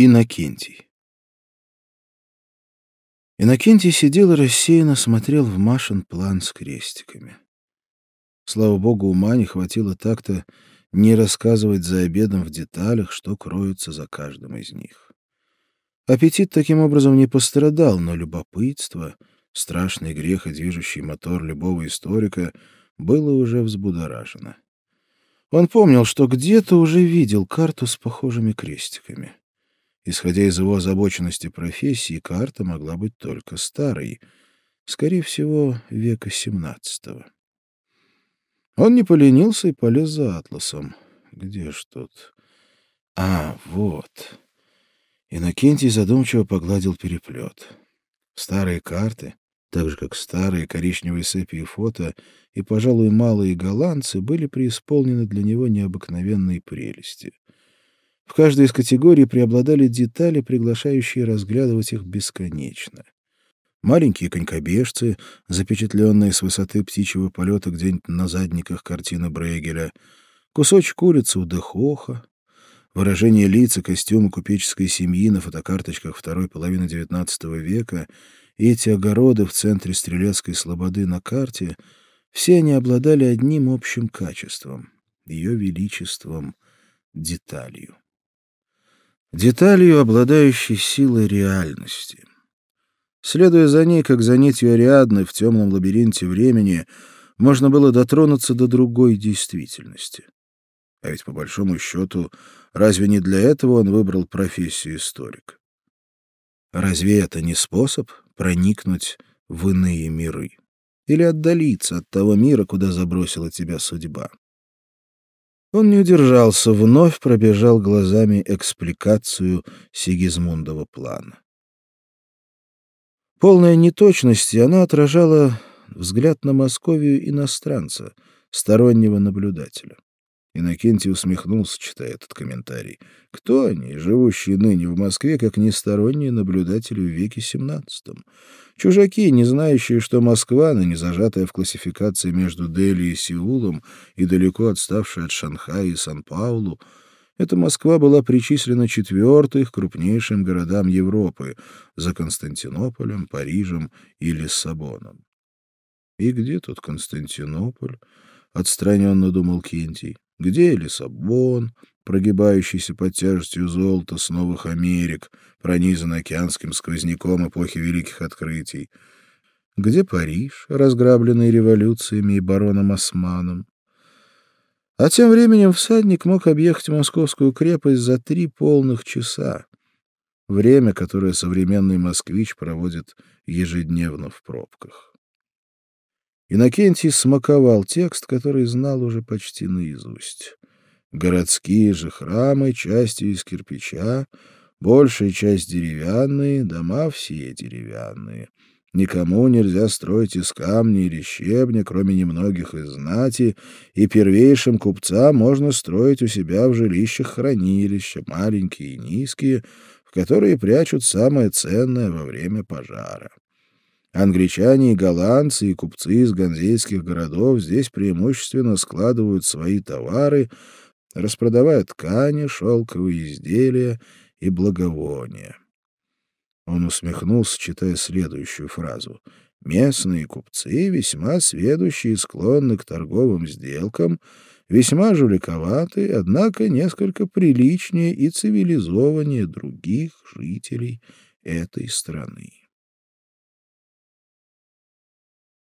Иннокентий. Иннокентий сидел и рассеянно смотрел в Машин план с крестиками. Слава богу, ума не хватило так-то не рассказывать за обедом в деталях, что кроется за каждым из них. Аппетит таким образом не пострадал, но любопытство, страшный грех и движущий мотор любого историка, было уже взбудоражено. Он помнил, что где-то уже видел карту с похожими крестиками. Исходя из его озабоченности профессии, карта могла быть только старой, скорее всего, века XVII. Он не поленился и полез за атласом. Где ж тут? А, вот. Иннокентий задумчиво погладил переплет. Старые карты, так же как старые коричневые сепии фото и, пожалуй, малые голландцы, были преисполнены для него необыкновенной прелести — в каждой из категорий преобладали детали, приглашающие разглядывать их бесконечно. Маленькие конькобежцы, запечатленные с высоты птичьего полета где-нибудь на задниках картины Брейгеля, кусочек курицы у Дехоха, выражение лица костюма купеческой семьи на фотокарточках второй половины XIX века и эти огороды в центре Стрелецкой слободы на карте — все они обладали одним общим качеством — ее величеством, деталью деталью, обладающей силой реальности. Следуя за ней, как за нитью Ариадны в темном лабиринте времени, можно было дотронуться до другой действительности. А ведь, по большому счету, разве не для этого он выбрал профессию историка? Разве это не способ проникнуть в иные миры? Или отдалиться от того мира, куда забросила тебя судьба? Он не удержался, вновь пробежал глазами экспликацию Сигизмундова плана. Полная неточности она отражала взгляд на Московию иностранца, стороннего наблюдателя. Иннокентий усмехнулся, читая этот комментарий. Кто они, живущие ныне в Москве, как несторонние наблюдатели в веке XVII? Чужаки, не знающие, что Москва, ныне зажатая в классификации между Дели и Сеулом и далеко отставшая от Шанхая и Сан-Паулу, эта Москва была причислена четвертой к крупнейшим городам Европы за Константинополем, Парижем и Лиссабоном. «И где тут Константинополь?» — отстраненно думал Кентий. Где Лиссабон, прогибающийся под тяжестью золота с новых Америк, пронизан океанским сквозняком эпохи Великих Открытий? Где Париж, разграбленный революциями и бароном Османом? А тем временем всадник мог объехать московскую крепость за три полных часа. Время, которое современный москвич проводит ежедневно в пробках. Иннокентий смаковал текст, который знал уже почти наизусть. Городские же храмы, части из кирпича, большая часть деревянные, дома все деревянные. Никому нельзя строить из камня или щебня, кроме немногих из знати, и первейшим купцам можно строить у себя в жилищах хранилища, маленькие и низкие, в которые прячут самое ценное во время пожара. Англичане и голландцы и купцы из ганзейских городов здесь преимущественно складывают свои товары, распродавая ткани, шелковые изделия и благовония. Он усмехнулся, читая следующую фразу. «Местные купцы, весьма сведущие и склонны к торговым сделкам, весьма жуликоваты, однако несколько приличнее и цивилизованнее других жителей этой страны».